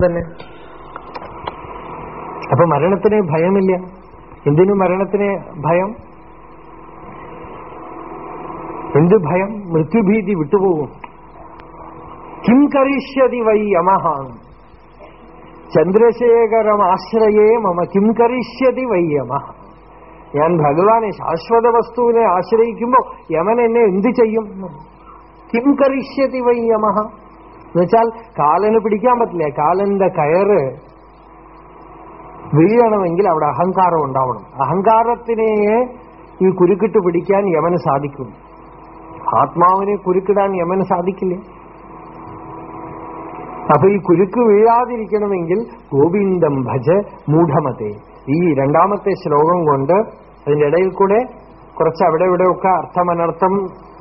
തന്നെ അപ്പൊ മരണത്തിന് ഭയമില്ല എന്തിനു മരണത്തിന് ഭയം എന്ത് ഭയം മൃത്യുഭീതി വിട്ടുപോകും കിം കരിഷ്യതി വൈ യമഹ ചന്ദ്രശേഖരം ആശ്രയേ മമ കിം കരിഷ്യതി വൈ യമഹ ഞാൻ ഭഗവാനെ ശാശ്വത വസ്തുവിനെ ആശ്രയിക്കുമ്പോൾ യമൻ എന്നെ എന്ത് ചെയ്യും കിം കരിഷ്യതി വൈ യമഹ എന്നുവെച്ചാൽ കാലന് പിടിക്കാൻ പറ്റില്ല. കാലന്റെ കയറ് വീഴണമെങ്കിൽ അവിടെ അഹങ്കാരം ഉണ്ടാവണം. അഹങ്കാരത്തിനെ ഈ കുരുക്കിട്ട് പിടിക്കാൻ യമന് സാധിക്കും. ആത്മാവിനെ കുരുക്കിടാൻ യമന് സാധിക്കില്ല. അപ്പൊ ഈ കുരുക്ക് വീഴാതിരിക്കണമെങ്കിൽ ഗോവിന്ദം ഭജ മൂഢമത്തെ ഈ രണ്ടാമത്തെ ശ്ലോകം കൊണ്ട് അതിന്റെ ഇടയിൽ കൂടെ കുറച്ച് അവിടെ ഇവിടെയൊക്കെ അർത്ഥം അനർത്ഥം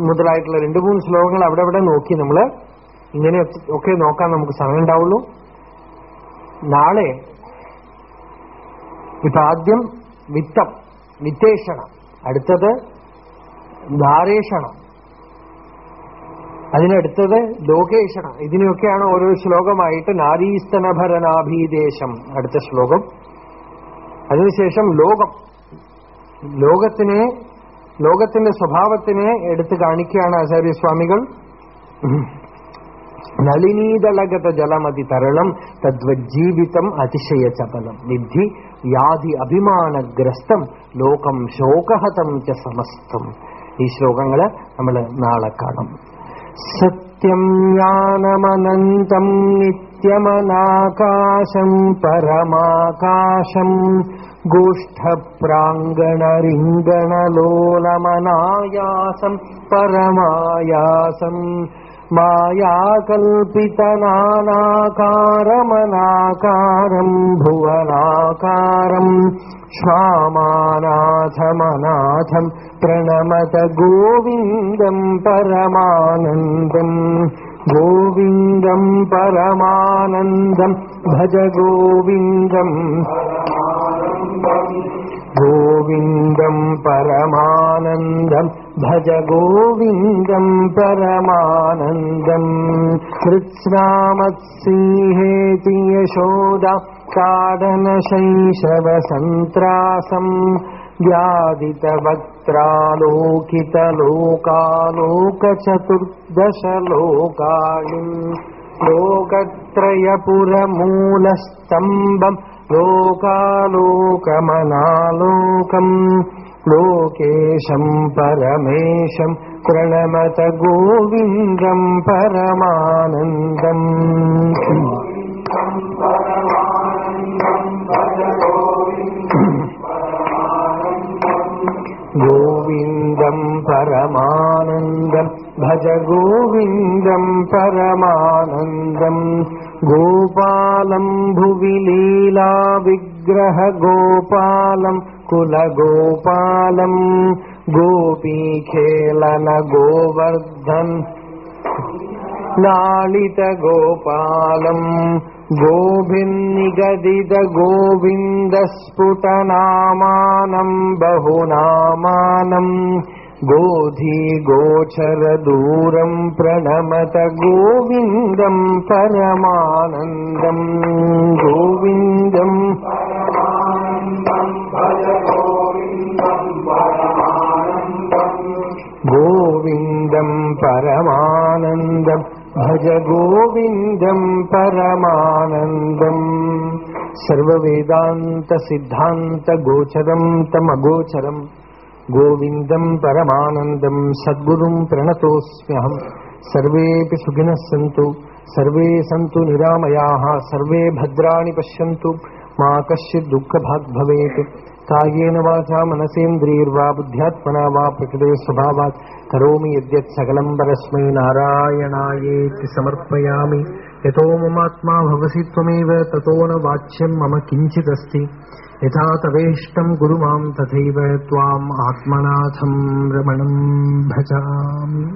മുതലായിട്ടുള്ള രണ്ടു മൂന്ന് ശ്ലോകങ്ങൾ അവിടെ ഇവിടെ നോക്കി നമ്മൾ ഇങ്ങനെ ഒക്കെ നോക്കാൻ നമുക്ക് സമയം ഉണ്ടാവുള്ളൂ നാളെ ഇപ്പൊ ആദ്യം വിത്തം വിത്തേഷണം അടുത്തത് ധാരേഷണം അതിനടുത്തത് ലോകേഷണം. ഇതിനെയൊക്കെയാണ് ഓരോ ശ്ലോകമായിട്ട് നാരീസ്തനഭരനാഭീദേശം അടുത്ത ശ്ലോകം. അതിനുശേഷം ലോകം. ലോകത്തിനെ ലോകത്തിന്റെ സ്വഭാവത്തിനെ എടുത്തു കാണിക്കുകയാണ് ആചാര്യസ്വാമികൾ. നളിനീതളഗത ജലമതി തരളം തദ്വജ്ജീവിതം അതിശയ ചപലം വിദ്ധി വ്യാധി അഭിമാനഗ്രസ്തം ലോകം ശോകഹതം ച സമസ്തം ഈ ശ്ലോകങ്ങള് നമ്മൾ നാളെ കാണും സത്യം ജ്ഞാനമനന്തം നിത്യമനാകാശം പരമാകാശം ഗോഷ്ഠപ്രാങ്കണരിംഗണലോലമനായാസം പരമായാസം मायाकल्पितनानाकारमनाकारम् भुवनाकारम् श्वामानाथमनाथम् प्रणमत गोविन्दम् परमानन्दम् गोविन्दम् परमानन्दम् भज गोविन्दम् गोविन्दम् परमानन्दम् भज गोविन्दम् परमानन्दम् कृत्स्नामत्सिंहेति सिंहेऽपि यशोदाखादनशंशवसन्त्रासम् व्यादितवक्त्रालोकितलोकालोकचतुर्दशलोकाय लोकत्रयपुरमूलस्तम्भम् लोकालोकमनालोकम्। लोकेशम् परमेशम् प्रणमत गोविन्दम् परमानन्दम् गोविन्दम् परमानन्दम् भज गोविन्दम् परमानन्दम् गोपालम् भुवि लीला विग्रह गोपालम् कुलगोपालम् गोपीखेलन गोवर्धन् लालितगोपालम् गोभिन्निगदित गोविन्दस्फुटनामानम् बहुनामानम् गोधी गोचरदूरम् प्रणमत गोविन्दम् परमानन्दम् गोविन्दम् गोविन्दम् परमानन्दम् सर्ववेदान्तसिद्धान्तगोचरम् तमगोचरम् गोविन्दम् परमानन्दम् सद्गुरुम् प्रणतोऽस्म्यहम् सर्वेऽपि सुखिनः सन्तु सर्वे सन्तु निरामयाः सर्वे भद्राणि पश्यन्तु मा कश्चित् दुःखभाग् भवेत् कायेन वाचा मनसेन्द्रियर्वा बुद्ध्यात्मना वा प्रकृते स्वभावात् करोमि यद्यत् सकलं परस्मै नारायणायेति समर्पयामि यतो ममात्मा भवसि त्वमेव ततो न वाच्यं मम किञ्चिदस्ति यथा तवेष्टं गुरु मां तथैव त्वाम् आत्मनाथं रमणं भजामि